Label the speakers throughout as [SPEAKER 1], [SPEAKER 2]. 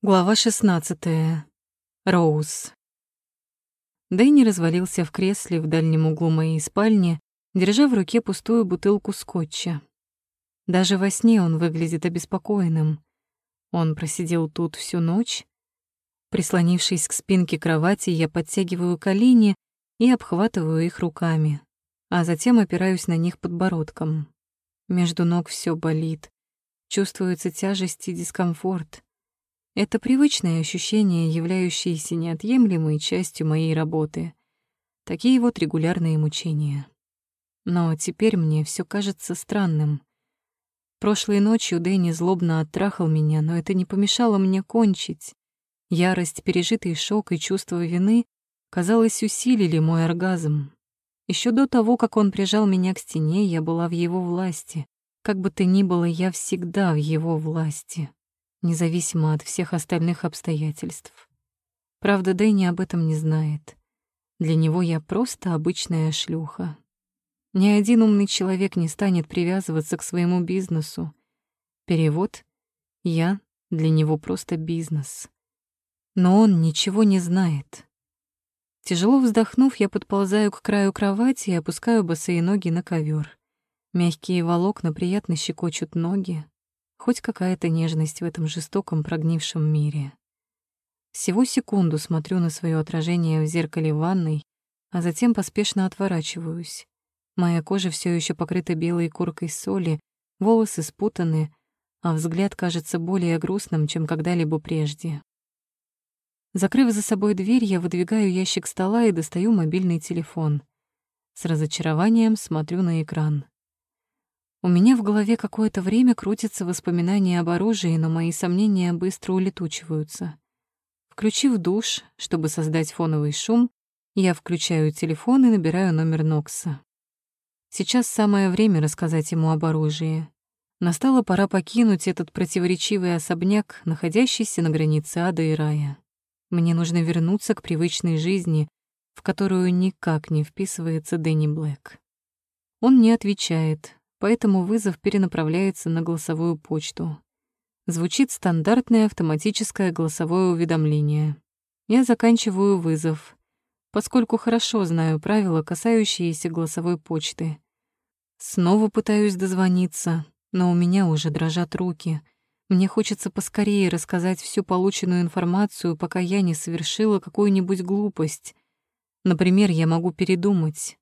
[SPEAKER 1] Глава 16. Роуз. Дэнни развалился в кресле в дальнем углу моей спальни, держа в руке пустую бутылку скотча. Даже во сне он выглядит обеспокоенным. Он просидел тут всю ночь. Прислонившись к спинке кровати, я подтягиваю колени и обхватываю их руками, а затем опираюсь на них подбородком. Между ног все болит. Чувствуется тяжесть и дискомфорт. Это привычное ощущение, являющееся неотъемлемой частью моей работы. Такие вот регулярные мучения. Но теперь мне все кажется странным. Прошлой ночью Дэнни злобно оттрахал меня, но это не помешало мне кончить. Ярость, пережитый шок и чувство вины, казалось, усилили мой оргазм. Еще до того, как он прижал меня к стене, я была в его власти. Как бы то ни было, я всегда в его власти независимо от всех остальных обстоятельств. Правда, Дэнни об этом не знает. Для него я просто обычная шлюха. Ни один умный человек не станет привязываться к своему бизнесу. Перевод «я» для него просто бизнес. Но он ничего не знает. Тяжело вздохнув, я подползаю к краю кровати и опускаю босые ноги на ковер. Мягкие волокна приятно щекочут ноги, Хоть какая-то нежность в этом жестоком прогнившем мире. Всего секунду смотрю на свое отражение в зеркале ванной, а затем поспешно отворачиваюсь. Моя кожа все еще покрыта белой коркой соли, волосы спутаны, а взгляд кажется более грустным, чем когда-либо прежде. Закрыв за собой дверь, я выдвигаю ящик стола и достаю мобильный телефон. С разочарованием смотрю на экран. У меня в голове какое-то время крутятся воспоминания об оружии, но мои сомнения быстро улетучиваются. Включив душ, чтобы создать фоновый шум, я включаю телефон и набираю номер Нокса. Сейчас самое время рассказать ему об оружии. Настала пора покинуть этот противоречивый особняк, находящийся на границе ада и рая. Мне нужно вернуться к привычной жизни, в которую никак не вписывается Дэнни Блэк. Он не отвечает, поэтому вызов перенаправляется на голосовую почту. Звучит стандартное автоматическое голосовое уведомление. Я заканчиваю вызов, поскольку хорошо знаю правила, касающиеся голосовой почты. Снова пытаюсь дозвониться, но у меня уже дрожат руки. Мне хочется поскорее рассказать всю полученную информацию, пока я не совершила какую-нибудь глупость. Например, я могу передумать.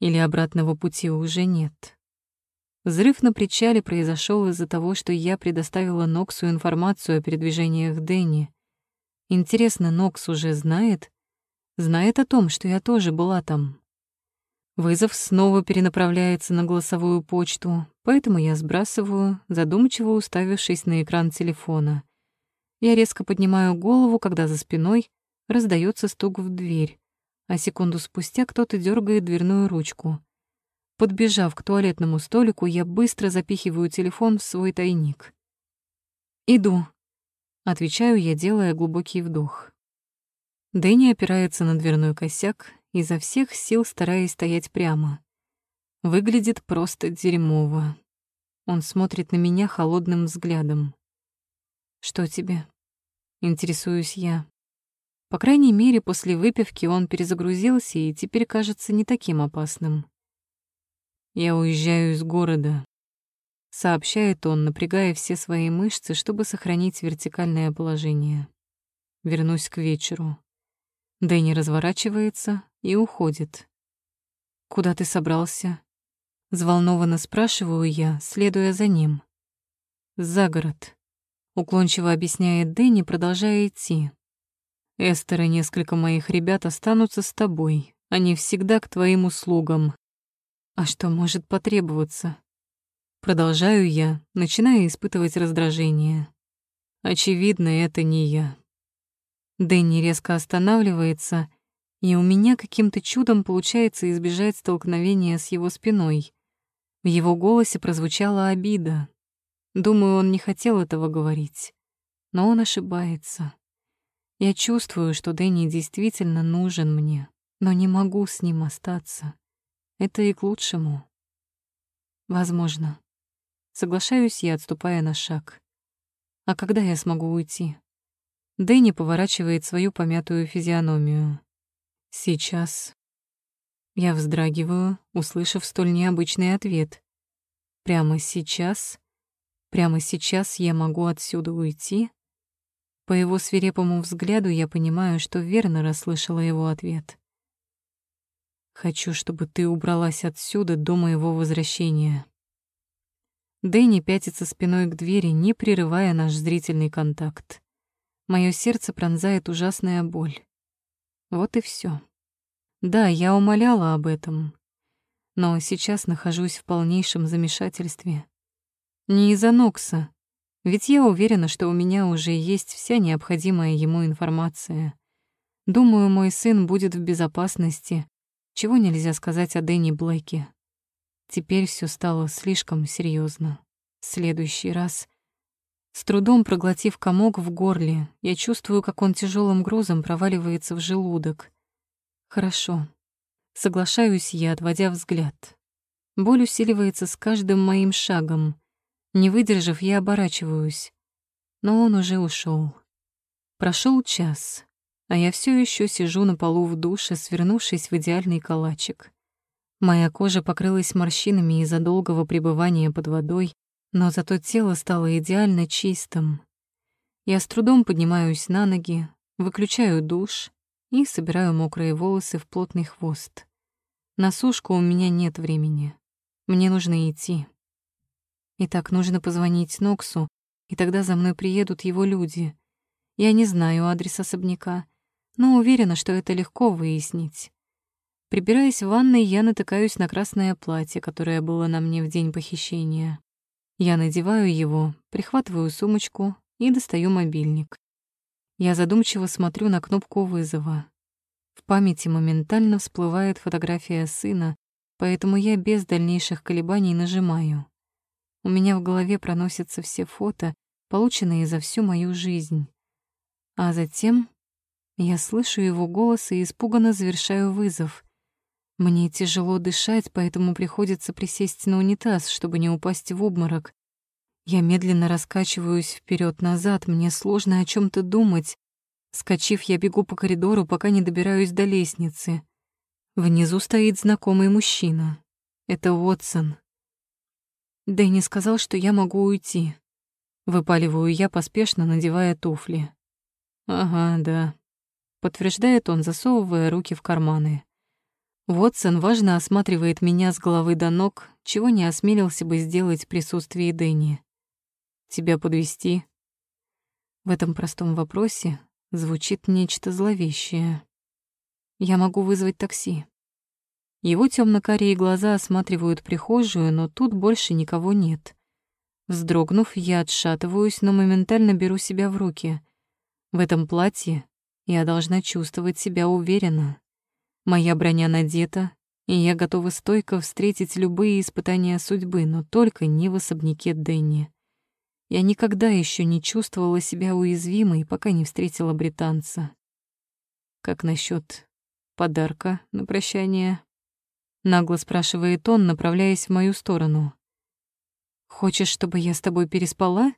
[SPEAKER 1] Или обратного пути уже нет. Взрыв на причале произошел из-за того, что я предоставила Ноксу информацию о передвижениях Дэнни. Интересно, Нокс уже знает? Знает о том, что я тоже была там. Вызов снова перенаправляется на голосовую почту, поэтому я сбрасываю, задумчиво уставившись на экран телефона. Я резко поднимаю голову, когда за спиной раздается стук в дверь, а секунду спустя кто-то дергает дверную ручку — Подбежав к туалетному столику, я быстро запихиваю телефон в свой тайник. «Иду», — отвечаю я, делая глубокий вдох. Дэнни опирается на дверной косяк, изо всех сил стараясь стоять прямо. Выглядит просто дерьмово. Он смотрит на меня холодным взглядом. «Что тебе?» — интересуюсь я. По крайней мере, после выпивки он перезагрузился и теперь кажется не таким опасным. «Я уезжаю из города», — сообщает он, напрягая все свои мышцы, чтобы сохранить вертикальное положение. «Вернусь к вечеру». Дэнни разворачивается и уходит. «Куда ты собрался?» Взволнованно спрашиваю я, следуя за ним. «За город», — уклончиво объясняет Дэнни, продолжая идти. «Эстер и несколько моих ребят останутся с тобой. Они всегда к твоим услугам. А что может потребоваться? Продолжаю я, начиная испытывать раздражение. Очевидно, это не я. Дэнни резко останавливается, и у меня каким-то чудом получается избежать столкновения с его спиной. В его голосе прозвучала обида. Думаю, он не хотел этого говорить. Но он ошибается. Я чувствую, что Дэнни действительно нужен мне, но не могу с ним остаться. Это и к лучшему. Возможно. Соглашаюсь я, отступая на шаг. А когда я смогу уйти? Дэнни поворачивает свою помятую физиономию. Сейчас. Я вздрагиваю, услышав столь необычный ответ. Прямо сейчас? Прямо сейчас я могу отсюда уйти? По его свирепому взгляду я понимаю, что верно расслышала его ответ. «Хочу, чтобы ты убралась отсюда до моего возвращения». Дэнни пятится спиной к двери, не прерывая наш зрительный контакт. Моё сердце пронзает ужасная боль. Вот и всё. Да, я умоляла об этом, но сейчас нахожусь в полнейшем замешательстве. Не из-за Нокса, ведь я уверена, что у меня уже есть вся необходимая ему информация. Думаю, мой сын будет в безопасности, чего нельзя сказать о Дэнни Блэке. Теперь все стало слишком серьезно. следующий раз, с трудом проглотив комок в горле, я чувствую, как он тяжелым грузом проваливается в желудок. Хорошо. Соглашаюсь я, отводя взгляд. Боль усиливается с каждым моим шагом. Не выдержав, я оборачиваюсь. Но он уже ушел. Прошел час, а я все еще сижу на полу в душе, свернувшись в идеальный калачик. Моя кожа покрылась морщинами из-за долгого пребывания под водой, но зато тело стало идеально чистым. Я с трудом поднимаюсь на ноги, выключаю душ и собираю мокрые волосы в плотный хвост. На сушку у меня нет времени. Мне нужно идти. Итак, нужно позвонить Ноксу, и тогда за мной приедут его люди. Я не знаю адрес особняка, но уверена, что это легко выяснить. Прибираясь в ванной, я натыкаюсь на красное платье, которое было на мне в день похищения. Я надеваю его, прихватываю сумочку и достаю мобильник. Я задумчиво смотрю на кнопку вызова. В памяти моментально всплывает фотография сына, поэтому я без дальнейших колебаний нажимаю. У меня в голове проносятся все фото, полученные за всю мою жизнь. А затем я слышу его голос и испуганно завершаю вызов. Мне тяжело дышать, поэтому приходится присесть на унитаз, чтобы не упасть в обморок. Я медленно раскачиваюсь вперед назад мне сложно о чем то думать. Скочив, я бегу по коридору, пока не добираюсь до лестницы. Внизу стоит знакомый мужчина. Это Уотсон. Дэнни сказал, что я могу уйти. Выпаливаю я, поспешно надевая туфли. «Ага, да», — подтверждает он, засовывая руки в карманы. Вотсон важно осматривает меня с головы до ног, чего не осмелился бы сделать в присутствии Дэнни. «Тебя подвести? В этом простом вопросе звучит нечто зловещее. «Я могу вызвать такси». Его темно-карие глаза осматривают прихожую, но тут больше никого нет. Вздрогнув, я отшатываюсь, но моментально беру себя в руки. В этом платье я должна чувствовать себя уверенно. Моя броня надета, и я готова стойко встретить любые испытания судьбы, но только не в особняке Дэнни. Я никогда еще не чувствовала себя уязвимой, пока не встретила британца. Как насчет подарка на прощание? Нагло спрашивает он, направляясь в мою сторону. «Хочешь, чтобы я с тобой переспала?»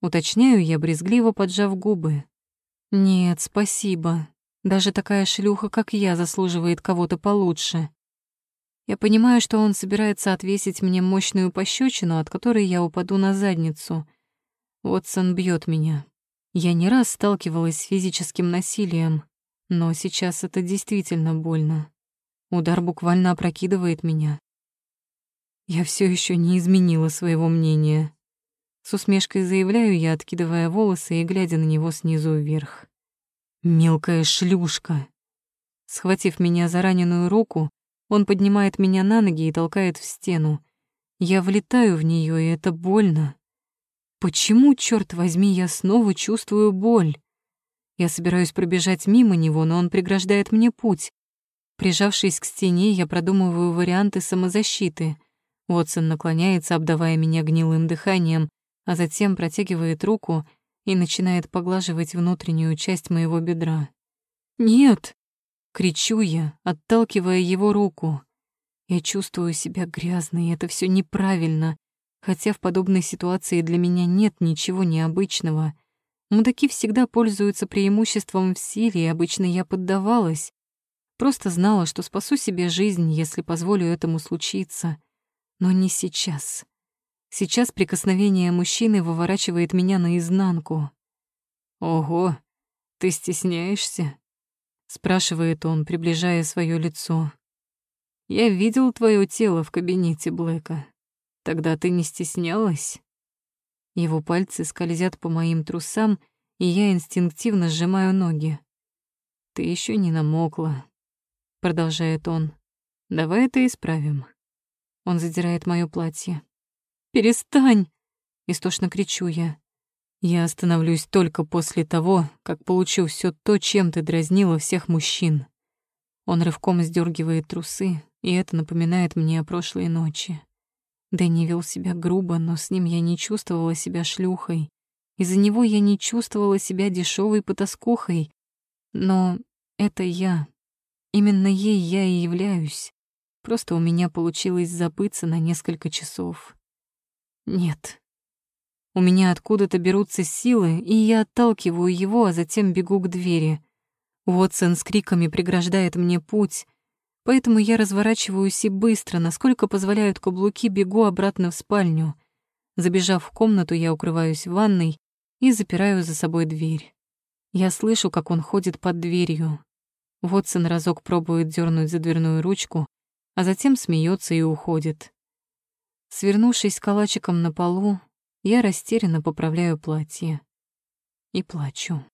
[SPEAKER 1] Уточняю я, брезгливо поджав губы. «Нет, спасибо. Даже такая шлюха, как я, заслуживает кого-то получше». Я понимаю, что он собирается отвесить мне мощную пощечину, от которой я упаду на задницу. Уотсон бьет меня. Я не раз сталкивалась с физическим насилием, но сейчас это действительно больно. Удар буквально опрокидывает меня. Я все еще не изменила своего мнения. С усмешкой заявляю я, откидывая волосы и глядя на него снизу вверх. Мелкая шлюшка. Схватив меня за раненую руку, он поднимает меня на ноги и толкает в стену. Я влетаю в нее, и это больно. Почему, черт возьми, я снова чувствую боль? Я собираюсь пробежать мимо него, но он преграждает мне путь. Прижавшись к стене, я продумываю варианты самозащиты. Уотсон наклоняется, обдавая меня гнилым дыханием, а затем протягивает руку и начинает поглаживать внутреннюю часть моего бедра. «Нет!» — кричу я, отталкивая его руку. Я чувствую себя грязной, это все неправильно, хотя в подобной ситуации для меня нет ничего необычного. Мудаки всегда пользуются преимуществом в силе, и обычно я поддавалась. Просто знала, что спасу себе жизнь, если позволю этому случиться. Но не сейчас. Сейчас прикосновение мужчины выворачивает меня наизнанку. «Ого, ты стесняешься?» — спрашивает он, приближая свое лицо. «Я видел твое тело в кабинете Блэка. Тогда ты не стеснялась?» Его пальцы скользят по моим трусам, и я инстинктивно сжимаю ноги. «Ты еще не намокла», — продолжает он. «Давай это исправим». Он задирает моё платье. «Перестань!» — истошно кричу я. «Я остановлюсь только после того, как получу все то, чем ты дразнила всех мужчин». Он рывком сдергивает трусы, и это напоминает мне о прошлой ночи. Дэнни вел себя грубо, но с ним я не чувствовала себя шлюхой. Из-за него я не чувствовала себя дешевой потаскухой. Но это я. Именно ей я и являюсь. Просто у меня получилось забыться на несколько часов. Нет. У меня откуда-то берутся силы, и я отталкиваю его, а затем бегу к двери. Уотсон с криками преграждает мне путь, Поэтому я разворачиваюсь и быстро, насколько позволяют каблуки, бегу обратно в спальню. Забежав в комнату, я укрываюсь в ванной и запираю за собой дверь. Я слышу, как он ходит под дверью. Вотсон разок пробует дернуть за дверную ручку, а затем смеется и уходит. Свернувшись калачиком на полу, я растерянно поправляю платье и плачу.